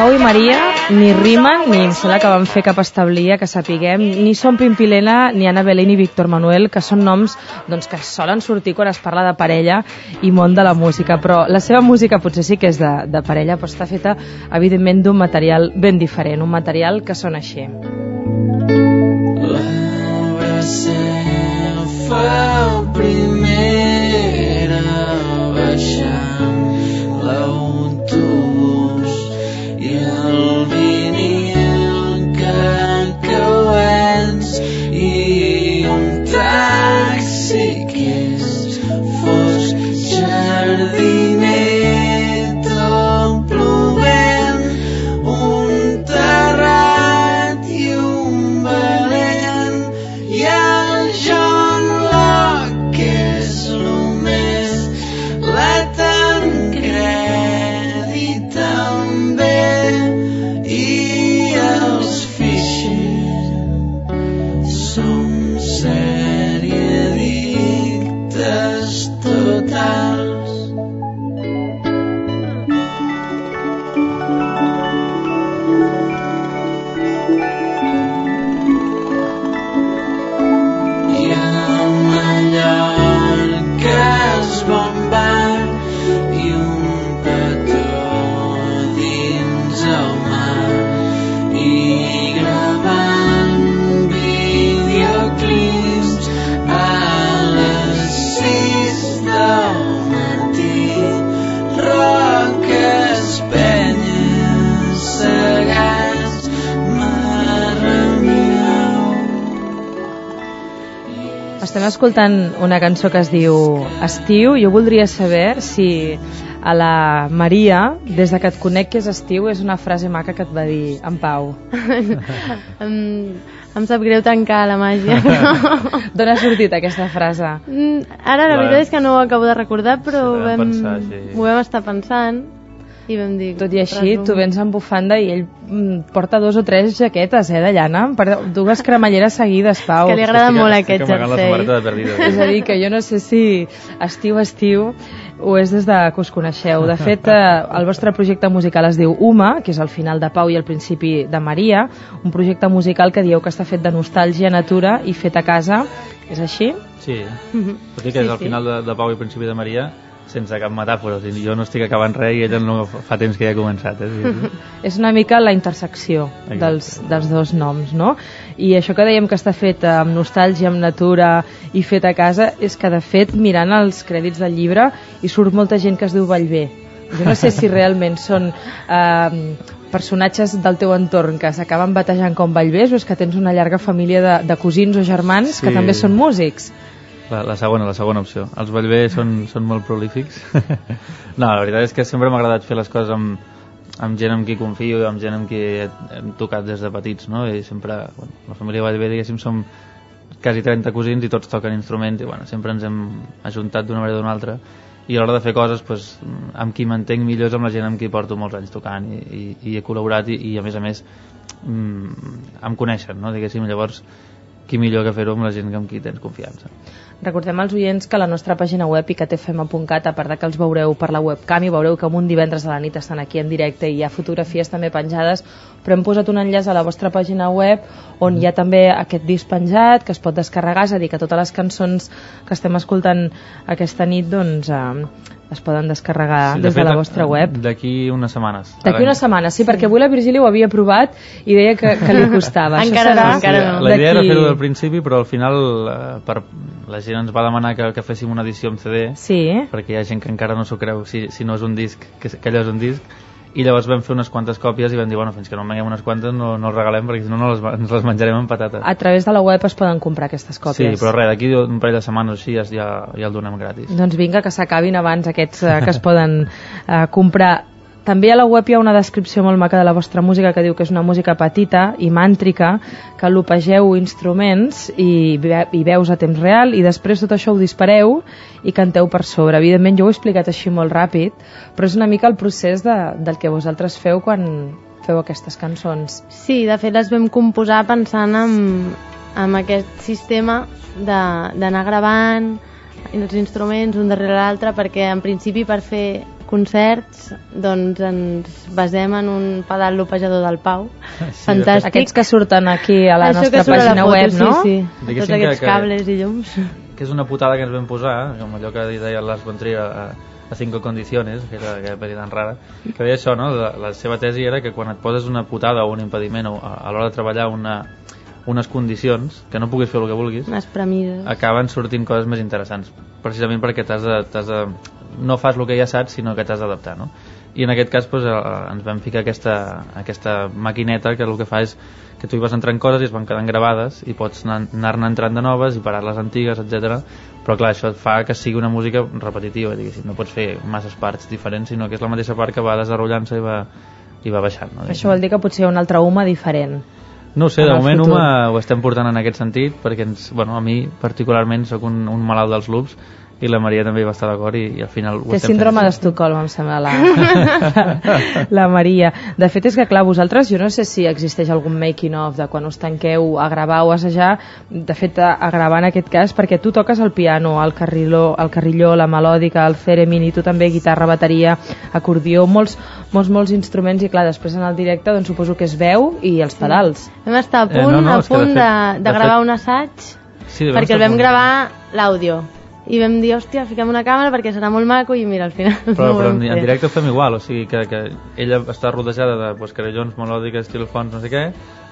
Pau i Maria ni rimen ni em sembla que van fer cap establia que sapiguem, ni són Pimpilena ni Anna Belén ni Víctor Manuel, que són noms doncs, que solen sortir quan es parla de parella i món de la música, però la seva música potser sí que és de, de parella, però està feta evidentment d'un material ben diferent, un material que sona així. L'abraçada fa primera baixant estem escoltant una cançó que es diu Estiu. Jo voldria saber si a la Maria, des de que et conec que és estiu, és una frase maca que et va dir en Pau. em, em sap greu tancar la màgia. D'on ha sortit aquesta frase? Mm, Ara la Clar. veritat és que no ho acabo de recordar, però Sí, ho, vam, pensar, sí. ho vam estar pensant i vam dir... Tot i així, resum. tu vens amb bufanda i ell mm, porta dos o tres jaquetes, eh, de llana, per dues cremalleres seguides, Pau. Que li agrada Estic- molt estic aquest jersei. samarreta de perdido. És a dir, que jo no sé si estiu, estiu, o és des de que us coneixeu. De fet, eh, el vostre projecte musical es diu Uma, que és el final de Pau i el principi de Maria, un projecte musical que dieu que està fet de nostàlgia, natura i fet a casa. És així? Sí, Mhm. tot i que és Sí, al sí. final de, de Pau i principi de Maria sense cap metàfora, o sigui, jo no estic acabant res i ella no fa temps que ja ha començat eh? És una mica la intersecció dels, dels dos noms, no? I això que dèiem que està fet amb nostàlgia, amb natura i fet a casa, és que de fet, mirant els crèdits del llibre, hi surt molta gent que es diu Vallvé. Jo no sé si realment són eh, personatges del teu entorn que s'acaben batejant com Vallvés o és que tens una llarga família de, de cosins o germans que Sí. també són músics. La, la segona, la segona opció. Els Vallvé són, són molt prolífics. no, la veritat és que sempre m'ha agradat fer les coses amb, amb gent amb qui confio amb gent amb qui he, hem tocat des de petits, no? I sempre, bueno, la família Vallvé, diguéssim, som quasi 30 cosins i tots toquen instruments i bueno, sempre ens hem ajuntat d'una manera o d'una altra i a l'hora de fer coses pues, amb qui m'entenc millor és amb la gent amb qui porto molts anys tocant i, i, i he col·laborat i, i a més a més mm, em coneixen, no? diguéssim, llavors qui millor que fer-ho amb la gent amb qui tens confiança. Recordem als oients que la nostra pàgina web icatfm.cat, a part de que els veureu per la webcam i veureu que un divendres a la nit estan aquí en directe i hi ha fotografies també penjades, però hem posat un enllaç a la vostra pàgina web on hi ha també aquest disc penjat que es pot descarregar, és a dir, que totes les cançons que estem escoltant aquesta nit doncs eh, es poden descarregar Sí, des de fet, la vostra web. D'aquí unes setmanes. D'aquí una setmana, sí, perquè avui la Virgília ho havia provat i deia que, que li costava. Això Encara serà- no, encara no. La idea era fer-ho del principi, però al final eh, per, la gent ens va demanar que, que féssim una edició en CD, Sí, perquè hi ha gent que encara no s'ho creu si, si no és un disc, que, que allò és un disc, i llavors vam fer unes quantes còpies i vam dir, bueno, fins que no en venguem unes quantes no, no els regalem, perquè si no, no les, ens les menjarem amb patates. a través de la web es poden comprar aquestes Sí, còpies. però res, d'aquí un parell de setmanes o així ja, ja el donem gratis. Doncs vinga, que s'acabin abans aquests eh, que es poden eh, comprar. També a la web hi ha una descripció molt maca de la vostra música que diu que és una música petita i màntrica, que lopegeu instruments i, ve i veus a temps real i després tot això ho dispareu i canteu per sobre. Evidentment jo ho he explicat així molt ràpid, però és una mica el procés de, del que vosaltres feu quan feu aquestes cançons. Sí, de fet les vam composar pensant en, en aquest sistema d'anar gravant els instruments un darrere l'altre perquè en principi per fer concerts doncs ens basem en un pedal lopejador del Pau. Sí, Fantàstic. Aquests que surten aquí a la Això nostra que pàgina foto, web, no? Sí, sí. Diguéssim Tots aquests que- que- cables i llums. que és una putada que ens vam posar, com allò que deia Lars von Trier a, a Cinco Condiciones, que era aquella pel·li tan rara, que deia això, no? La, la seva tesi era que quan et poses una putada o un impediment o a, a l'hora de treballar una, unes condicions, que no puguis fer el que vulguis, Unes premises. acaben sortint coses més interessants, precisament perquè t'has de, de, no fas el que ja saps, sinó que t'has d'adaptar, no? I en aquest cas doncs, eh, ens vam ficar aquesta, aquesta maquineta que el que fa és que tu hi vas entrant coses i es van quedant gravades i pots anar- anar-ne entrant de noves i parar les antigues, etc. Però clar, això fa que sigui una música repetitiva, diguéssim. No pots fer masses parts diferents, sinó que és la mateixa part que va desenrotllant-se i va, i va baixant. No? Això vol dir que potser hi ha un altre UMA diferent. No sé, de moment. Uma ho estem portant en aquest sentit perquè ens, bueno, a mi particularment sóc un, un malalt dels loops i la Maria també hi va estar d'acord i, i al final ho Té estem síndrome d'Estocolm, em sembla, la, la Maria. De fet, és que, clar, vosaltres, jo no sé si existeix algun making-of de quan us tanqueu a gravar o a assajar, de fet, a, a gravar en aquest cas, perquè tu toques el piano, el carriló, el carrilló, la melòdica, el theremin, i tu també guitarra, bateria, acordió, molts, molts, molts instruments, i clar, després en el directe, doncs suposo que es veu i els pedals. Vam estar a Eh, punt, no, no, a de punt de, fet- de, de gravar fet- un assaig Sí, perquè el vam gravar l'àudio i vam dir, hòstia, fiquem una càmera perquè serà molt maco i mira, al final Però, no però en, en directe ho fem igual, o sigui que, que ella està rodejada de pues, carillons, melòdiques, xilofons, no sé què,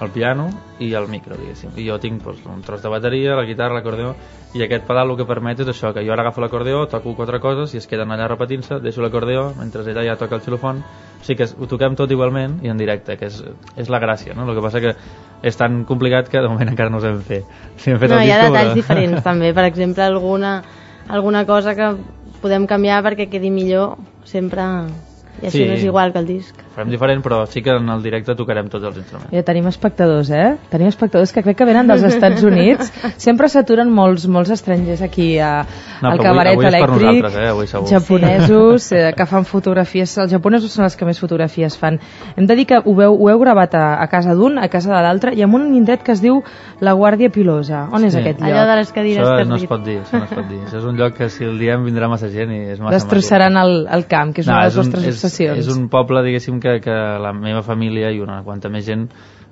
el piano i el micro, diguéssim. I jo tinc pues, un tros de bateria, la guitarra, l'acordeó, i aquest pedal el que permet és això, que jo ara agafo l'acordeó, toco quatre coses i es queden allà repetint-se, deixo l'acordeó mentre ella ja toca el xilofon, o sigui que ho toquem tot igualment i en directe, que és, és la gràcia, no? El que passa que és tan complicat que de moment encara no ho sabem fer. Si hem fet No, el hi ha disco, detalls però- diferents també, per exemple, alguna, alguna cosa que podem canviar perquè quedi millor sempre i així Sí. no és igual que el disc. Farem diferent, però sí que en el directe tocarem tots els instruments. Ja tenim espectadors, eh? Tenim espectadors que crec que venen dels Estats Units. Sempre s'aturen molts, molts estrangers aquí a, No, al avui- cabaret avui és per elèctric. nosaltres, eh? Avui segur. Japonesos eh, que fan fotografies. Els japonesos són els que més fotografies fan. Hem de dir que ho heu, ho heu gravat a, a casa d'un, a casa de l'altre, i en un indret que es diu La Guàrdia Pilosa. On és Sí. aquest lloc? Allò de les cadires Això no es pot dir, això no es pot dir. Això és un lloc que si el diem vindrà massa gent i és massa Destrossaran el, el camp, que és una de les un- vostres és, obsessions. És un poble, diguéssim, que, que la meva família i una quanta més gent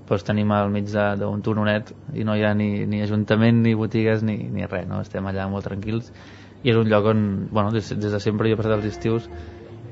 doncs tenim al mig d'un turonet i no hi ha ni, ni ajuntament, ni botigues, ni, ni res, no? Estem allà molt tranquils i és un lloc on, bueno, des, des de sempre jo he passat els estius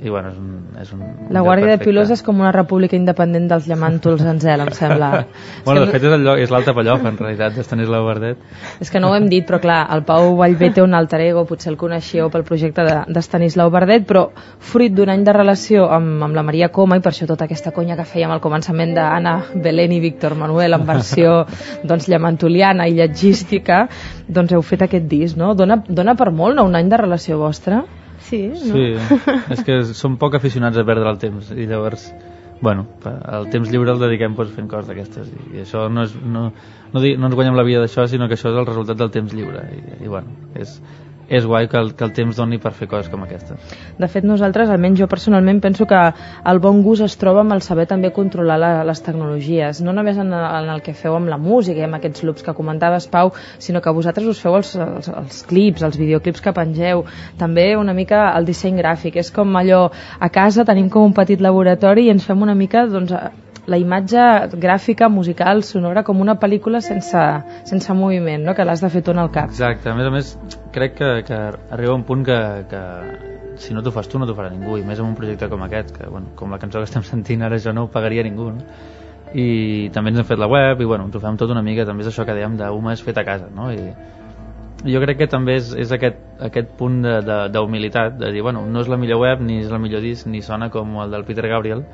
i bueno, és un, és un La Guàrdia de. Pilosa és com una república independent dels llamàntols en zel, em sembla. Bueno, de fet és el lloc, és l'Alta Pallofa, en realitat, d'Estanislau Verdet. És que no ho hem dit, però clar, el Pau Vallvé té un alter ego, potser el coneixeu pel projecte de- d'Estanislau Verdet, però fruit d'un any de relació amb, amb la Maria Coma, i per això tota aquesta conya que fèiem al començament d'Anna Belén i Víctor Manuel en versió doncs, llamantoliana i llegística, doncs heu fet aquest disc, no? Dona, dona per molt, no?, un any de relació vostra? Sí, no? Sí, és que som poc aficionats a perdre el temps i llavors, bueno, el temps lliure el dediquem doncs, fent coses d'aquestes i, això no és, no, no, no ens guanyem la vida d'això, sinó que això és el resultat del temps lliure i, i bueno, és, és guai que el, que el temps doni per fer coses com aquestes. De fet, nosaltres, almenys jo personalment, penso que el bon gust es troba amb el saber també controlar la, les tecnologies, no només en, en el que feu amb la música i amb aquests loops que comentaves, Pau, sinó que vosaltres us feu els, els, els clips, els videoclips que pengeu, també una mica el disseny gràfic. És com allò, a casa tenim com un petit laboratori i ens fem una mica doncs, la imatge gràfica, musical, sonora, com una pel·lícula sense, sense moviment, no? que l'has de fer tu en el cap. Exacte, a més a més crec que, que arriba un punt que, que si no t'ho fas tu no t'ho farà ningú i més en un projecte com aquest que bueno, com la cançó que estem sentint ara això no ho pagaria ningú no? i també ens hem fet la web i bueno, ens ho fem tot una mica també és això que dèiem d'un és fet a casa no? i jo crec que també és, és aquest, aquest punt d'humilitat de, de, de dir, bueno, no és la millor web ni és el millor disc ni sona com el del Peter Gabriel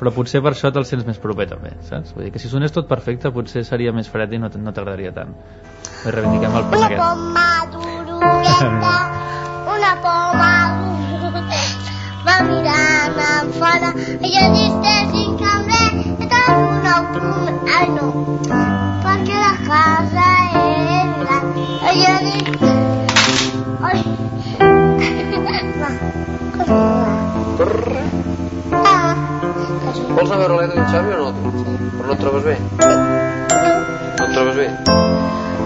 però potser per això te'l sents més proper també, saps? Vull dir que si sonés tot perfecte potser seria més fred i no, no t'agradaria tant. Vull reivindiquem el punt Una aquest. poma d'orugueta, una poma va mirant en fora, ella distès i cambrer, i tot una poma, ai no, perquè la casa és gran, ella distès, ai, va, continua. Ah, sí. Vols anar a veure l'Edo i en Xavi o no? Però no et trobes bé? No et trobes bé?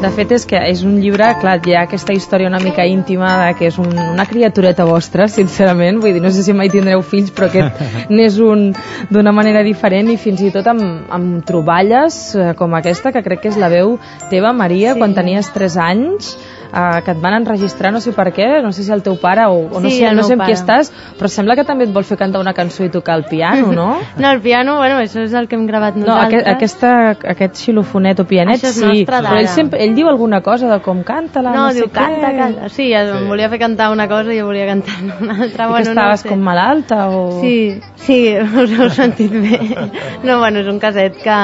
De fet, és que és un llibre, clar, hi ha aquesta història una mica íntima de que és un, una criatureta vostra, sincerament, vull dir, no sé si mai tindreu fills, però aquest n'és un d'una manera diferent i fins i tot amb, amb troballes eh, com aquesta, que crec que és la veu teva, Maria, Sí. quan tenies 3 anys, eh, que et van enregistrar, no sé per què, no sé si el teu pare o, o no Sí, sé, no sé amb qui estàs, però sembla que també et vol fer cantar una cançó i tocar el piano, no? No, el piano, bueno, això és el que hem gravat No, nosaltres. aquest, aquesta, aquest xilofonet o pianet, sí, nostre però ell, sempre, ell diu alguna cosa de com canta-la, No, no, sé diu, canta, què. canta. Sí, em volia fer cantar una cosa i jo volia cantar una altra. I bueno, que estaves no sé. com malalta o... Sí, sí, us heu sentit bé. No, bueno, és un caset que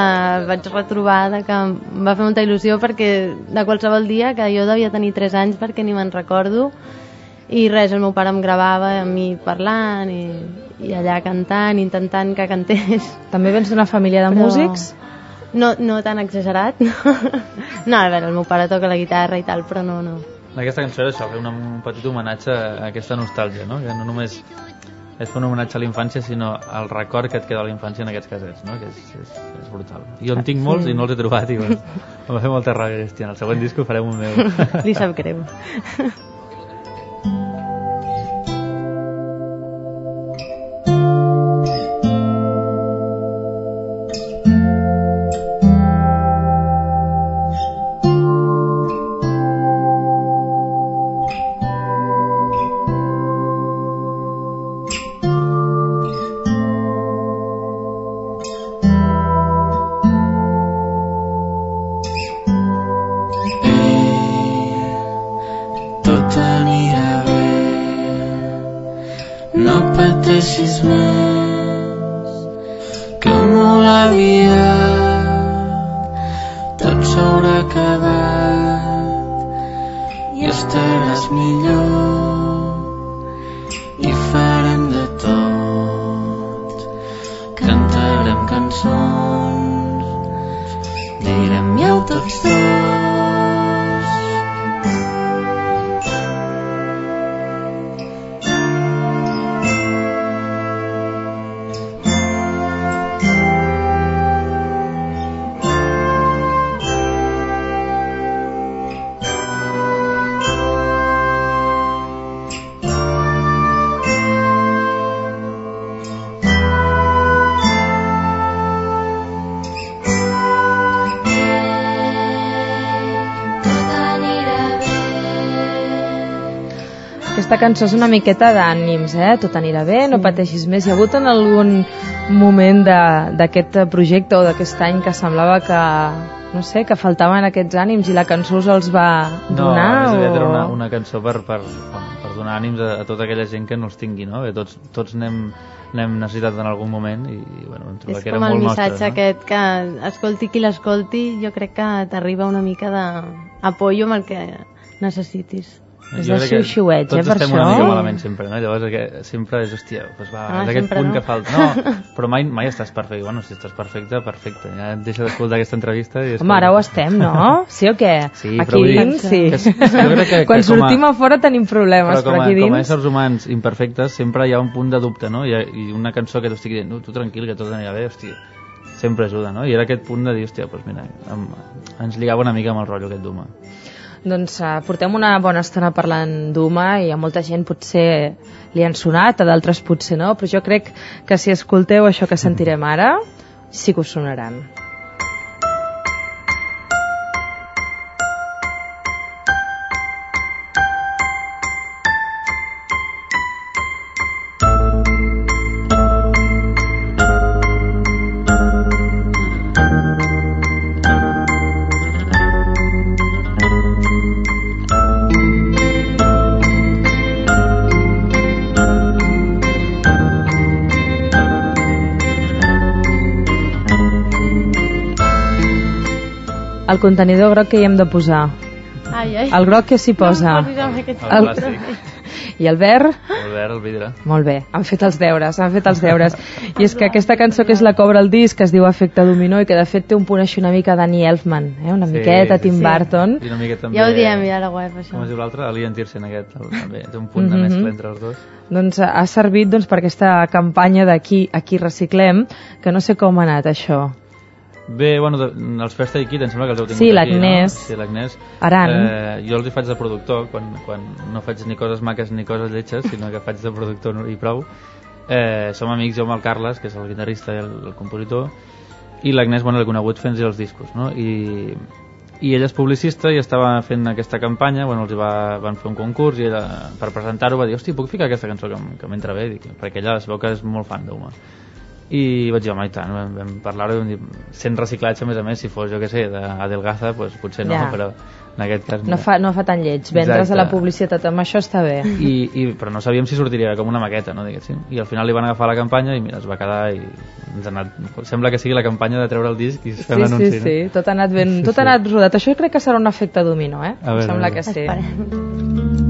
vaig retrobar de que em va fer molta il·lusió perquè de qualsevol dia, que jo devia tenir 3 anys perquè ni me'n recordo, i res, el meu pare em gravava a mi parlant i, i allà cantant, intentant que cantés. També vens d'una família de Però- músics? No, no tan exagerat, no. A veure, el meu pare toca la guitarra i tal, però no, no. Aquesta cançó era això, fer un, un petit homenatge a aquesta nostàlgia, no? Que no només és fer un homenatge a la infància, sinó al record que et queda de la infància en aquests casets, no? Que és, és, és brutal. Jo en tinc molts i no els he trobat i em va fer molta ràbia. Hòstia, en el següent disc ho farem un meu. Li sap greu. Aquesta cançó és una miqueta d'ànims, eh? Tot anirà bé, no pateixis més. Hi ha hagut en algun moment de- d'aquest projecte o d'aquest any que semblava que, no sé, que faltaven aquests ànims i la cançó us els va No, donar? més aviat o... era una, una cançó per, per, per donar ànims a, a tota aquella gent que no els tingui, no? Que tots, tots n'hem n'hem necessitat en algun moment i, bueno, vam trobar És que era com el molt missatge nostre, no? aquest que escolti qui l'escolti, jo crec que t'arriba una mica d'apoyo amb el que necessitis. És Jo el crec que xiu-xiueig, eh, tots per estem això. una mica malament sempre, no? Llavors que sempre és, hòstia, doncs va, Ah, és aquest punt no. que falta. No, però mai, mai estàs perfecte. Bueno, si estàs perfecte, perfecte. Ja et deixa d'escoltar aquesta entrevista i... Home, ara ho estem, no? Sí o què? Sí, aquí dins, sí. que- jo crec que- Quan que com a- sortim a fora tenim problemes, Però com però a, aquí com a dins... éssers humans imperfectes sempre hi ha un punt de dubte, no? I, I una cançó que t'estic dient, no, tu tranquil, que tot anirà bé, hòstia, sempre ajuda, no? I era aquest punt de dir, hòstia, doncs mira, em, ens lligava una mica amb el rotllo aquest d'humà. Doncs uh, portem una bona estona parlant d'Uma i a molta gent potser li han sonat, a d'altres potser no, però jo crec que si escolteu això que sentirem ara, sí que us sonaran. El contenidor groc que hi hem de posar. Ai, ai. El groc que s'hi posa. No El I el verd? el verd, el vidre. Molt bé, han fet els deures, han fet els deures. I és que aquesta cançó que és la cobra el disc, que es diu Efecte Dominó i que de fet té un punt així una mica Danny Elfman, eh? una miqueta Tim sí. Burton. I una mica també... Ja ho diem ja a la web, això. Com es diu l'altre? Alian Tiersen, aquest. També té un punt de Mhm. mescla entre els dos. Doncs ha servit doncs, per aquesta campanya d'aquí aquí reciclem, que no sé com ha anat això. Bé, bueno, de, els First Aid Kit em sembla que els heu tingut Sí, aquí. No? Sí, l'Agnès. Aran. Eh, jo els hi faig de productor, quan, quan no faig ni coses maques ni coses lletges, sinó que faig de productor i prou. Eh, som amics, jo amb el Carles, que és el guitarrista i el, el compositor, i l'Agnès, bueno, l'he conegut fent els discos, no? I, i ella és publicista i estava fent aquesta campanya, bueno, els va, van fer un concurs i ella, per presentar-ho va dir, hosti, puc ficar aquesta cançó que, que m'entra bé? Dic, perquè ella es veu que és molt fan d'Uma. I vaig dir, home, i tant, vam, vam parlar-ho i vam dir, sent reciclatge, a més a més, si fos, jo què sé, d'Adelgaza, pues, potser no, Ja. però en aquest cas No fa, no fa tan lleig. Vendre's Exacte. a la publicitat amb això està bé. I, i, però no sabíem si sortiria com una maqueta, no, diguéssim. I al final li van agafar la campanya i mira, es va quedar i ens ha anat... Sembla que sigui la campanya de treure el disc i fer Sí, l'anunci, sí, sí, tot ha anat ben, Sí, tot sí. ha anat rodat. Això crec que serà un efecte dominó, eh? A veure, Em sembla a veure. que sí. Esperem.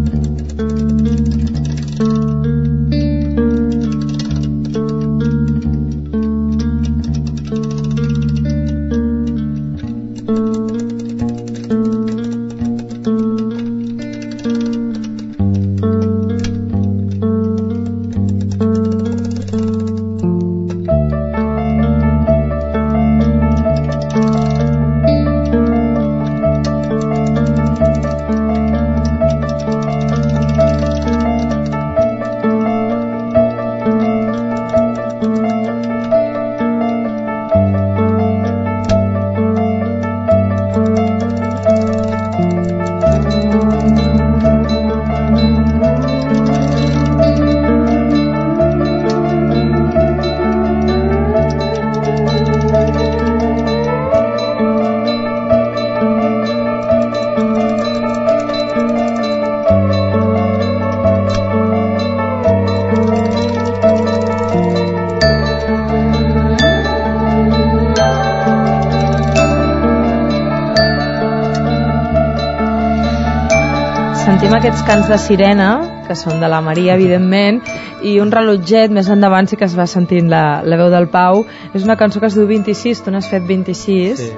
Sentim aquests cants de sirena, que són de la Maria, evidentment, i un rellotget més endavant sí que es va sentint la, la veu del Pau. És una cançó que es diu 26, tu n'has fet 26, Sí.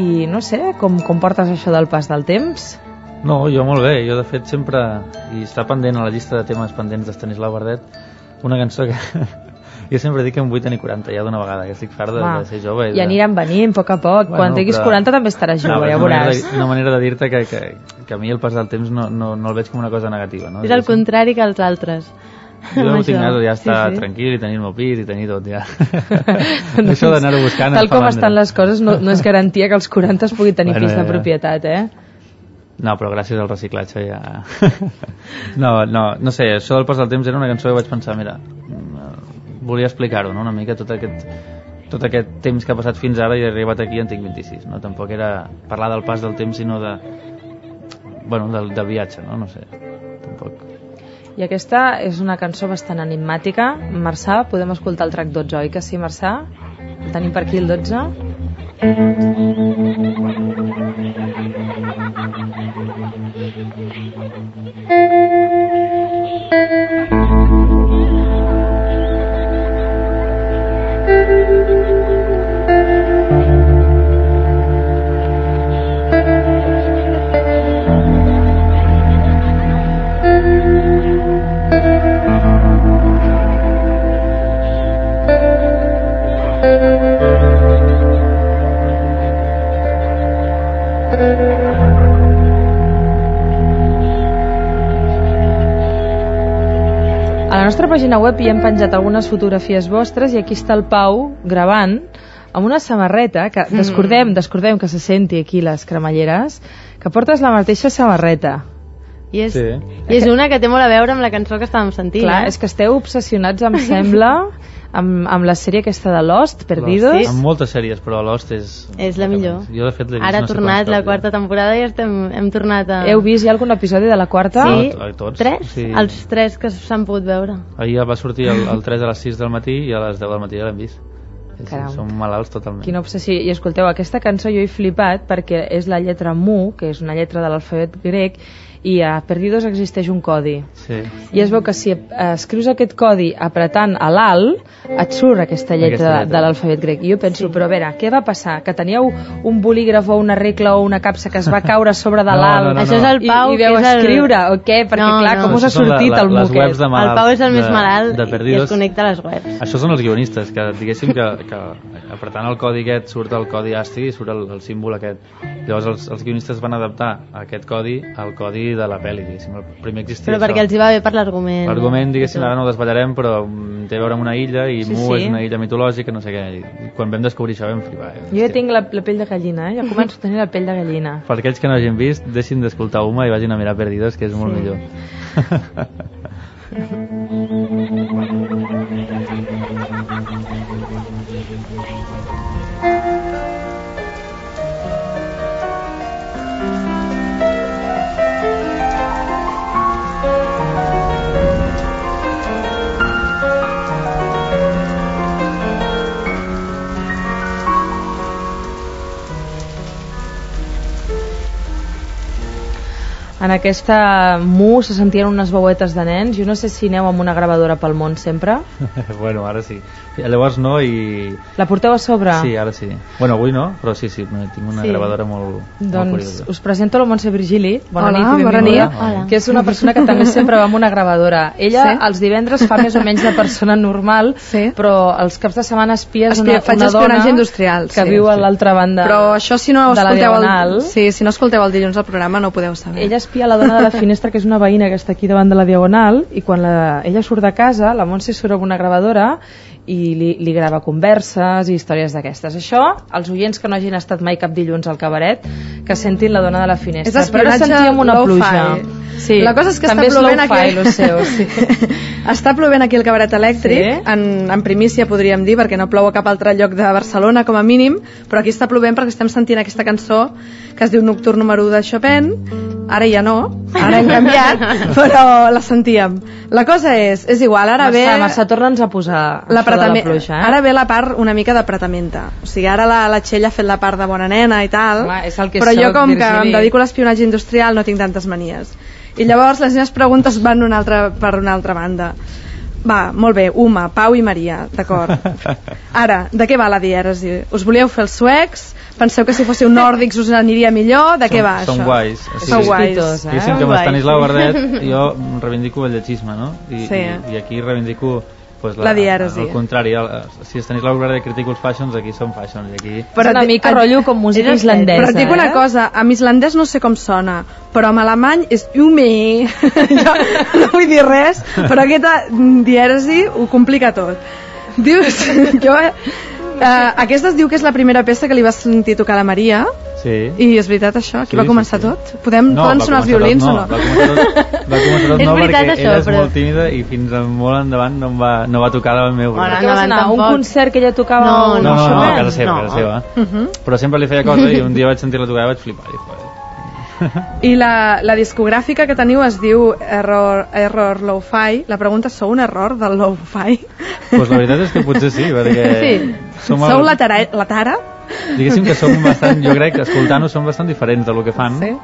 i no sé, com, com portes això del pas del temps? No, jo molt bé. Jo, de fet, sempre... I està pendent a la llista de temes pendents d'Estanislau Bardet una cançó que... jo sempre dic que em vull tenir 40 ja d'una vegada, que estic fart de, de ser jove. I de... aniran venint a poc a poc. Bueno, Quan tinguis però- 40 també estaràs No, jove, però ja és una manera veuràs. de- Una manera de dir-te que, que, que a mi el pas del temps no, no, no el veig com una cosa negativa. No? És el contrari que els altres. Jo no tinc ganes ja Sí, estar sí. tranquil i tenir el meu pis i tenir tot ja. Això d'anar-ho buscant Tal com estan les coses, no, no és garantia que als 40 es pugui tenir Bueno, pis de ja, ja. propietat, eh? No, però gràcies al reciclatge ja... no, no, no sé, això del pas del temps era una cançó que vaig pensar, mira, volia explicar-ho, no? una mica tot aquest, tot aquest temps que ha passat fins ara i he arribat aquí en tinc 26, no? Tampoc era parlar del pas del temps, sinó de... Bueno, del, del viatge, no? No sé, tampoc... I aquesta és una cançó bastant enigmàtica. Marçà, podem escoltar el track 12, oi que sí, Marçà? Tenim per aquí, el 12? La nostra pàgina web hi hem penjat algunes fotografies vostres i aquí està el Pau gravant amb una samarreta que descordem, descordem que se senti aquí les cremalleres que portes la mateixa samarreta I és, Sí. I és una que té molt a veure amb la cançó que estàvem sentint. Clar, eh? és que esteu obsessionats, em sembla amb, amb la sèrie aquesta de Lost, Perdidos Lost. Amb moltes sèries, però Lost és... És la millor. Jo, de fet, Ara ha tornat la quarta temporada i estem, hem tornat a... Heu vist ja algun episodi de la quarta? Sí, No, tots, tres? sí. Els tres que s'han pogut veure. Ahir va sortir el, el 3 a les 6 del matí i a les 10 del matí ja l'hem vist. Sí, sí, Caram. som malalts totalment. Quina obsessió. I escolteu, aquesta cançó jo he flipat perquè és la lletra mu, que és una lletra de l'alfabet grec, i a Perdidos existeix un codi Sí. i es veu que si escrius aquest codi apretant a l'alt et surt aquesta lletra, Aquesta lletra. de, de l'alfabet grec i jo penso, però a veure, què va passar? que teníeu un bolígraf o una regla o una capsa que es va caure sobre de No, l'alt no, no, Això és el Pau, i, i que veu és el- escriure o què? perquè No, clar, no. com us ha són la- sortit la- el moquet? de El Pau és el més de- malalt de i es Perdidos. connecta a les webs. Això són els guionistes, que diguéssim que, que apretant el codi aquest surt el codi ASCII i surt el, el símbol aquest. Llavors els, els guionistes van adaptar aquest codi al codi de la pel·li, diguéssim. El primer existia Però perquè això. els hi va bé per l'argument. L'argument, diguéssim, ara no el desvetllarem, però mm, té a veure amb una illa i Sí, Mu sí. és una illa mitològica, no sé què. I quan vam descobrir això vam flipar. eh? jo ja tinc la, la pell de gallina, eh? ja començo a tenir la pell de gallina Per aquells que no hagin vist, deixin d'escoltar Uma i vagin a mirar Perdidos, que és molt Sí. millor. En aquesta mu se sentien unes veuetes de nens. Jo no sé si aneu amb una gravadora pel món sempre. bueno, ara sí. Llavors no i... La porteu a sobre? Sí, ara sí. Bueno, avui no, però sí, sí, tinc una Sí. gravadora molt, molt Doncs curiosa. us presento la Montse Virgili. Bona Hola, nit i bona benvinguda. nit. Hola. Que és una persona que també sempre va amb una gravadora. Ella Sí. els divendres fa més o menys de persona normal, Sí. però els caps de setmana espies Espia- una, faig una dona industrial, que sí, viu a l'altra banda Però això si no escolteu el, sí, si no escolteu el dilluns al programa no ho podeu saber. Ella espia la dona de la finestra, que és una veïna que està aquí davant de la Diagonal, i quan la, ella surt de casa, la Montse surt amb una gravadora i li, li grava converses i històries d'aquestes. Això, els oients que no hagin estat mai cap dilluns al cabaret, que sentin la dona de la és finestra. Però ara espionatge sentíem una pluja. Sí, La cosa és que també està plovent és aquí. lo seu, sí. està plovent aquí al cabaret elèctric, Sí? en, en primícia podríem dir, perquè no plou a cap altre lloc de Barcelona com a mínim, però aquí està plovent perquè estem sentint aquesta cançó que es diu Nocturn número 1 de Chopin, ara ja no, ara hem canviat, però la sentíem. La cosa és, és igual, ara ve... Massa, massa, torna'ns a posar això de la pluja. Eh? Ara ve la part una mica d'apretamenta. O sigui, ara la, la Txell ha fet la part de bona nena i tal, Home, és el que però jo soc, com que Virgili. em dedico a l'espionatge industrial no tinc tantes manies. I llavors les meves preguntes van una altra, per una altra banda. Va, molt bé, Uma, Pau i Maria, d'acord. Ara, de què va la dièresi? Us volíeu fer els suecs? Penseu que si fóssiu nòrdics us aniria millor? De què va són això? guais. O Són guais. Sospitós, eh? Diguéssim que amb Guais. Estanislau Verdet jo reivindico el lletgisme, no? I, Sí. i, i aquí reivindico pues, La dièresi. Al contrari, el, si Estanislau Verdet critica els fashions, aquí són fashions. Aquí... és una mica rotllo com música islandesa. Però et dic una eh? cosa, en islandès no sé com sona, però en alemany és ume. jo no vull dir res, però aquesta dièresi ho complica tot. Dius, jo... Eh, aquesta es diu que és la primera peça que li va sentir tocar a la Maria, Sí. i és veritat això? Aquí Sí, va sí, començar sí. tot? Podem, No, poden va sonar els violins tot, o no? Va començar tot, va començar tot És no, veritat perquè això, ella és però- molt tímida i fins a molt endavant no, em va, no va tocar davant meu. Bueno, Què vas anar? A un Tampoc. concert que ella tocava No, un no, no, no, a casa seva, a No. casa seva. Mhm. Però sempre li feia cosa i un dia vaig sentir-la tocar i vaig flipar. I, joder. I la, la discogràfica que teniu es diu Error, Error Lo-Fi. La pregunta és, sou un error del Lo-Fi? pues la veritat és que potser sí, perquè Sí. som Sou el- la tara, la tara? Diguéssim que som bastant, jo crec que escoltant-ho som bastant diferents del que fan Sí.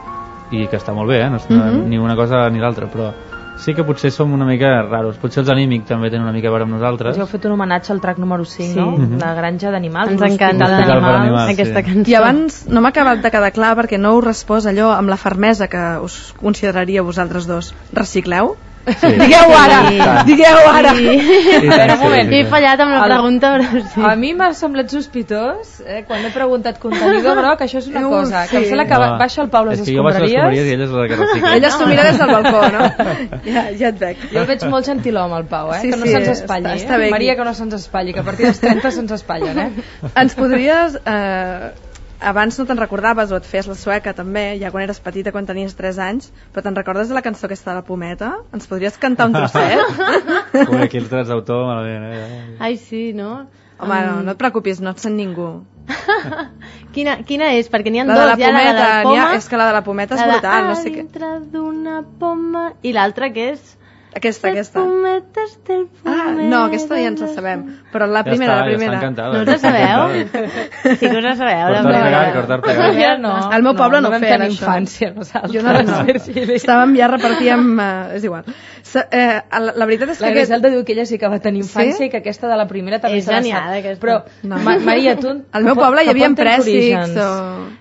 i que està molt bé, eh? no és Mhm. ni una cosa ni l'altra, però sí que potser som una mica raros. Potser els anímics també tenen una mica a veure amb nosaltres. Us heu fet un homenatge al track número 5, Sí. no? Mhm. La granja d'animals, Ens encanta animals. aquesta sí. cançó. I abans no m'ha acabat de quedar clar perquè no us respost allò amb la fermesa que us consideraria vosaltres dos. Recicleu? Sí. Digueu ara! Sí. Digueu ara! Veure, tant, un moment. sí, He sí. fallat amb la El- pregunta, però sí. A mi m'ha semblat sospitós, eh, quan he preguntat contenidor groc, això és una Uh, cosa, que em sí. sembla que No, baixa el Pau les és que jo baixo les escombraries i escombraries. ella és la que recicla. Ella s'ho mira des del balcó, no? Ja, ja et veig. Jo el veig molt gentilhome, el Pau, eh? Sí, que no sí, se'ns està- espatlli. està eh? bé aquí. Maria, que no se'ns espatlli, que a partir dels 30 se'ns espatllen, eh? Ens podries... Eh, abans no te'n recordaves, o et feies la sueca també, ja quan eres petita, quan tenies 3 anys, però te'n recordes de la cançó aquesta de la pometa? Ens podries cantar un trosset? Ui, aquí els drets d'autor malament, eh? Ai, sí, no? Home, no, no et preocupis, no et sent ningú. Quina, quina és? Perquè n'hi ha La dos. de la Hi ha pometa, la de la n'hi ha, poma, és que la de la pometa és la de brutal, no "A sé què. dintre d'una poma... I l'altra que és... Aquesta, aquesta. Perfumetes del Ah, no, aquesta ja ens la sabem. Però la Ja primera, està, la primera. Ja està encantada. No us la sabeu? Sí que us la sabeu. la Cortar, pegar, primera. cortar, pegar. Ja no. Al meu poble no vam feien tenir això. infància, nosaltres. Jo no, no. Estàvem ja repartíem... Eh, és igual. Sa, eh, la, la veritat és que... La aquest- Griselda diu que ella sí que va tenir infància Sí? i que aquesta de la primera també És se la genial, sap. aquesta. Però, No. Ma Maria, tu... Al meu poble hi havia prèssics o...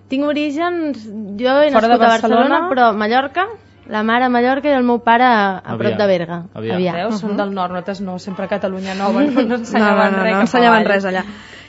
Tinc orígens... Jo he Fora nascut de a Barcelona, però Mallorca, la mare a Mallorca i el meu pare a, a prop de Berga. Avià. Avià. Veus? Són del nord, nosaltres no, sempre a Catalunya no, bueno, no No, ensenyaven no, no, res no ensenyaven res allà.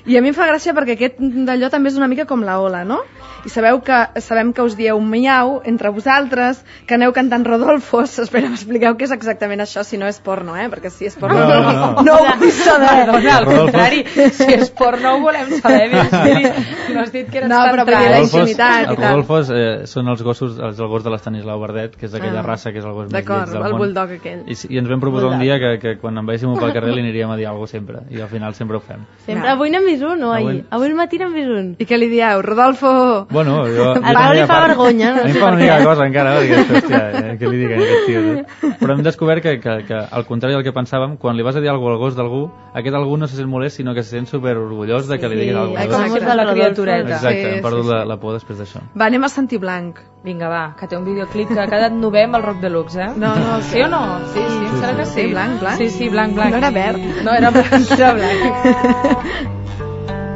I a mi em fa gràcia perquè aquest d'allò també és una mica com la ola, no? I sabeu que, sabem que us dieu miau entre vosaltres, que aneu cantant Rodolfos. Espera, m'expliqueu què és exactament això, si no és porno, eh? Perquè si és porno... No, no, no. no ho vull saber. Perdona, al contrari, si és porno ho volem saber. No has dit que eres No, tan però vull dir la intimitat i els tal. Rodolfos eh, són els gossos, els, el gos de l'Estanislau Verdet, que és d'aquella Ah. raça que és el gos més D'acord, lleig del el món. bulldog aquell. I, I ens vam proposar un dia que, que quan en veiéssim pel carrer li aniríem a dir alguna cosa sempre. I al final sempre ho fem. Sempre, avui n'hem vist un, o ahir? Avui- Avui al matí n'hem vist un. I què li dieu? Rodolfo... Bueno, jo... Al jo Pau li a fa vergonya, no A mi sé em fa una per mica de cosa encara, perquè, hòstia, eh, què li dic a aquest tio, no? Però hem descobert que, que, que, al contrari del que pensàvem, quan li vas a dir alguna cosa al gos d'algú, aquest algú no se sent molest, sinó que se sent super orgullós de que li diguis alguna és cosa. si de la criatureta. Exacte, Sí, hem perdut sí, sí. La, la por després d'això. Va, anem a sentir blanc. Vinga, va, que té un videoclip que ha quedat novè amb el Rock Deluxe, eh? No, no, Sí o no? Sí, sí, em sembla que sí. Sí, blanc, blanc. Sí, sí, blanc, blanc. No era verd. No, era blanc, era blanc.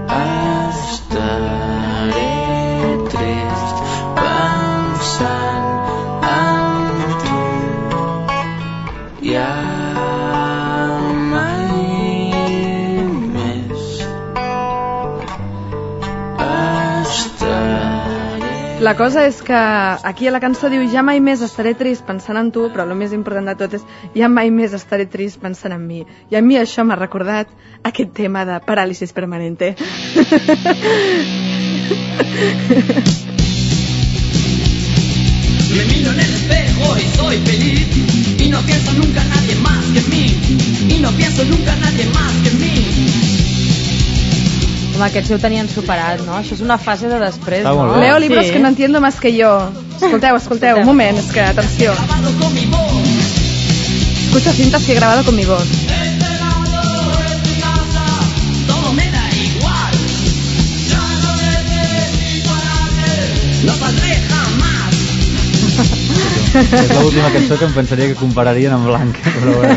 Estaré trist pensant La cosa és que aquí a la cançó diu ja mai més estaré trist pensant en tu, però el més important de tot és ja mai més estaré trist pensant en mi. I a mi això m'ha recordat aquest tema de paràlisis permanente. Me miro en el espejo y soy feliz Y no pienso nunca en nadie más que en mí Y no pienso nunca en nadie más que en mí Home, aquests ja ho tenien superat, no? Això és una fase de després, Està no? bé. Leo libros Sí. que no entiendo más que yo. Escolteu, escolteu, un moment, és que, atenció. Grabado con mi voz Escucho cintas que he grabado con mi voz. Este lado, És l'última cançó que em pensaria que compararien amb Blanc. Però bé.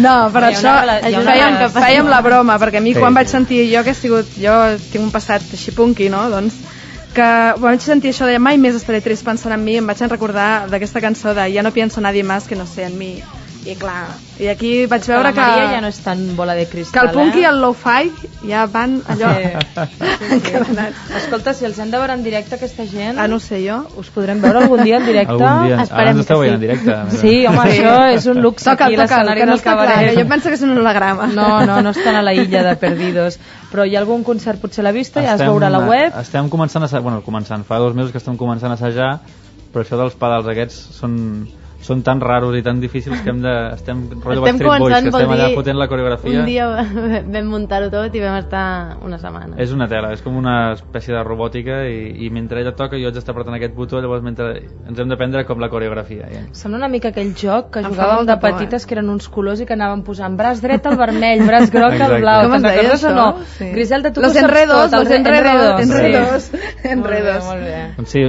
No, per Hi ha això una una fèiem, relació. fèiem la broma, perquè a mi Sí. quan vaig sentir, jo que he sigut, jo tinc un passat així punky, no?, doncs, que quan vaig sentir això de mai més estaré trist pensant en mi, em vaig recordar d'aquesta cançó de ja no pienso nadie más que no sé en mi. I clar, i aquí vaig Que veure la que, Maria ja no és tan bola de que cristal, el punk i eh? el lo-fi ja van allò Sí. encadenats. Escolta, si els hem de veure en directe, aquesta gent... Ah, no ho sé jo. Us podrem veure algun dia en directe? Algun dia. Ara Esperem ens esteu que veient sí. en directe. Sí, home, això és un luxe Toca'l, aquí, a l'escenari que no del està clar, cabaret. jo penso que és un holograma. No, no, no estan a la illa de perdidos. Però hi ha algun concert, potser l'ha vista, ja es veurà a la web. Estem començant a... Bueno, començant. Fa dos mesos que estem començant a assajar, però això dels pedals aquests són, són tan raros i tan difícils que hem de... Estem rotllo Estem Backstreet Boys, començant, que estem allà dir, fotent la coreografia. Un dia vam muntar-ho tot i vam estar una setmana. És una tela, és com una espècie de robòtica i, i mentre ella toca jo haig d'estar apretant aquest botó, llavors mentre ens hem d'aprendre com la coreografia. Ja. Sembla una mica aquell joc que Em jugàvem de por, petites que eren uns colors i que anàvem posant braç dret al vermell, braç groc al blau. Com es deia això? no? Sí. Griselda, tu Los que ho saps enredos, tot, los els enredos, enredos. enredos, enredos. Molt bé, molt bé. Sí,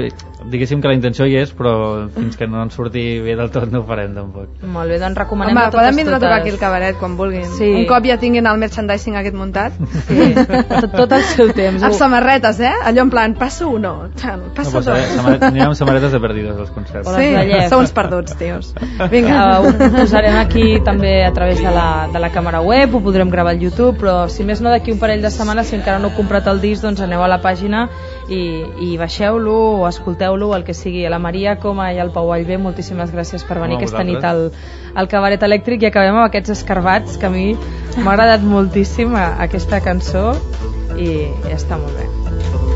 diguéssim que la intenció hi és, però fins que no ens surti bé del tot no ho farem tampoc. Molt bé, doncs recomanem Home, a totes poden vindre a tocar totes. aquí al cabaret quan vulguin. Sí. Un cop ja tinguin el merchandising aquest muntat. Sí, tot, tot el seu temps. Amb samarretes, eh? Allò en plan, passo uno, tal, No, passo però dos. samarret, anirem amb samarretes de perdidos als concerts. O Sí, sou uns perduts, tios. Vinga. Uh, ho posarem aquí també a través de la, de la càmera web, ho podrem gravar al YouTube, però si més no d'aquí un parell de setmanes, si encara no heu comprat el disc, doncs aneu a la pàgina i, i baixeu-lo o escolteu-lo, el que sigui. A la Maria Coma i al Pau Allbé, moltíssimes gràcies per venir aquesta nit al, al Cabaret Elèctric i acabem amb aquests escarbats que a mi m'ha agradat moltíssim aquesta cançó i està molt bé.